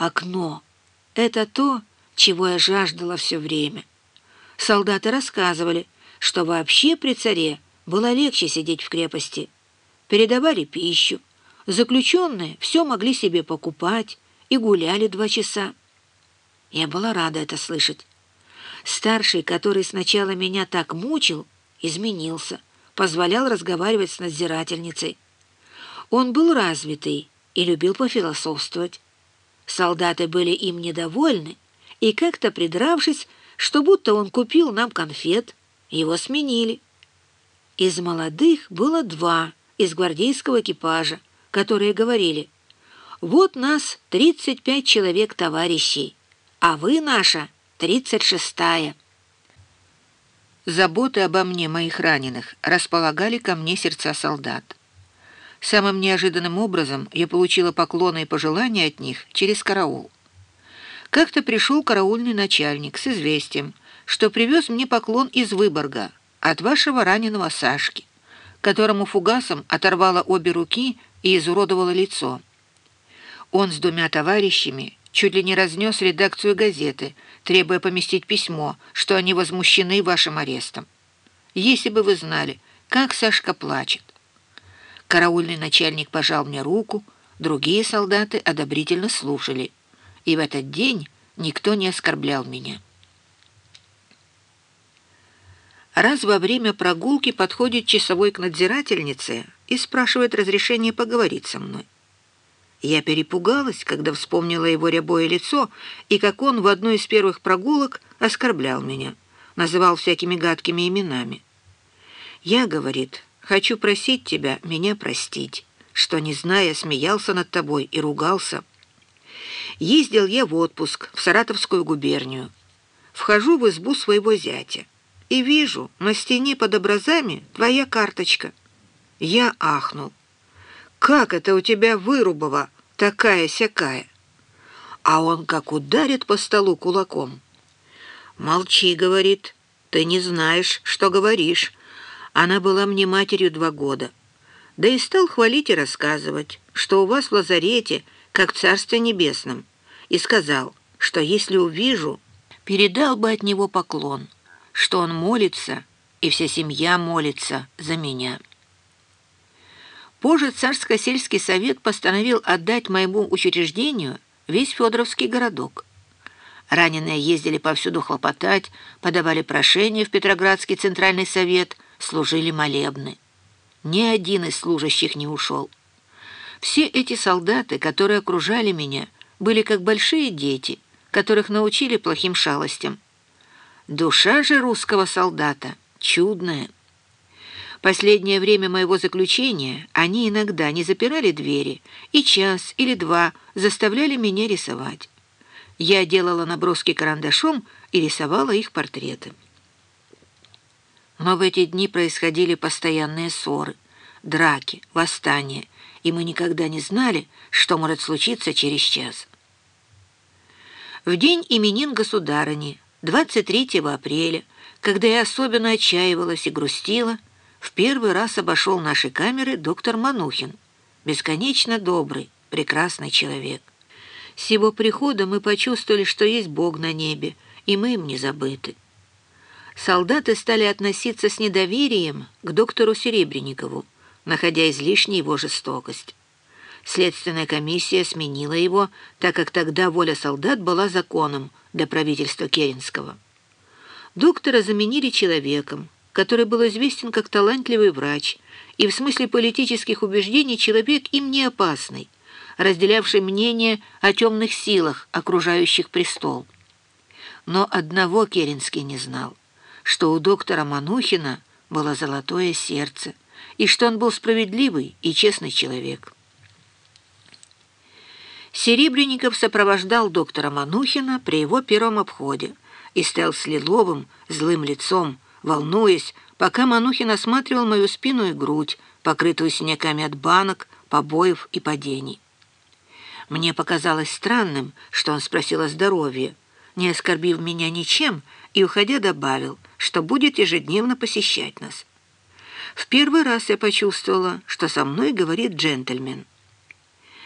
Окно — это то, чего я жаждала все время. Солдаты рассказывали, что вообще при царе было легче сидеть в крепости. Передавали пищу. Заключенные все могли себе покупать и гуляли два часа. Я была рада это слышать. Старший, который сначала меня так мучил, изменился, позволял разговаривать с надзирательницей. Он был развитый и любил пофилософствовать. Солдаты были им недовольны, и как-то придравшись, что будто он купил нам конфет, его сменили. Из молодых было два из гвардейского экипажа, которые говорили, «Вот нас 35 человек товарищей, а вы наша 36-я». Заботы обо мне, моих раненых, располагали ко мне сердца солдат. Самым неожиданным образом я получила поклоны и пожелания от них через караул. Как-то пришел караульный начальник с известием, что привез мне поклон из Выборга от вашего раненого Сашки, которому фугасом оторвало обе руки и изуродовало лицо. Он с двумя товарищами чуть ли не разнес редакцию газеты, требуя поместить письмо, что они возмущены вашим арестом. Если бы вы знали, как Сашка плачет. Караульный начальник пожал мне руку, другие солдаты одобрительно слушали. И в этот день никто не оскорблял меня. Раз во время прогулки подходит часовой к надзирательнице и спрашивает разрешение поговорить со мной. Я перепугалась, когда вспомнила его рябое лицо и как он в одной из первых прогулок оскорблял меня, называл всякими гадкими именами. «Я, — говорит, — хочу просить тебя меня простить, что, не зная, смеялся над тобой и ругался. Ездил я в отпуск в Саратовскую губернию. Вхожу в избу своего зятя и вижу на стене под образами твоя карточка. Я ахнул. «Как это у тебя вырубова такая-сякая?» А он как ударит по столу кулаком. «Молчи», — говорит, — «ты не знаешь, что говоришь». Она была мне матерью два года. Да и стал хвалить и рассказывать, что у вас в лазарете, как в Царстве Небесном, и сказал, что если увижу, передал бы от него поклон, что он молится, и вся семья молится за меня». Позже Царско-сельский совет постановил отдать моему учреждению весь Федоровский городок. Раненые ездили повсюду хлопотать, подавали прошения в Петроградский центральный совет, служили молебны. Ни один из служащих не ушел. Все эти солдаты, которые окружали меня, были как большие дети, которых научили плохим шалостям. Душа же русского солдата чудная. Последнее время моего заключения они иногда не запирали двери и час или два заставляли меня рисовать. Я делала наброски карандашом и рисовала их портреты. Но в эти дни происходили постоянные ссоры, драки, восстания, и мы никогда не знали, что может случиться через час. В день именин государыни, 23 апреля, когда я особенно отчаивалась и грустила, в первый раз обошел наши камеры доктор Манухин, бесконечно добрый, прекрасный человек. С его приходом мы почувствовали, что есть Бог на небе, и мы им не забыты. Солдаты стали относиться с недоверием к доктору Серебренникову, находя излишней его жестокость. Следственная комиссия сменила его, так как тогда воля солдат была законом для правительства Керенского. Доктора заменили человеком, который был известен как талантливый врач и в смысле политических убеждений человек им не опасный, разделявший мнение о темных силах, окружающих престол. Но одного Керенский не знал, что у доктора Манухина было золотое сердце и что он был справедливый и честный человек. Серебренников сопровождал доктора Манухина при его первом обходе и стоял с лиловым, злым лицом, волнуясь, пока Манухин осматривал мою спину и грудь, покрытую синяками от банок, побоев и падений. Мне показалось странным, что он спросил о здоровье, не оскорбив меня ничем, и, уходя, добавил, что будет ежедневно посещать нас. В первый раз я почувствовала, что со мной говорит джентльмен.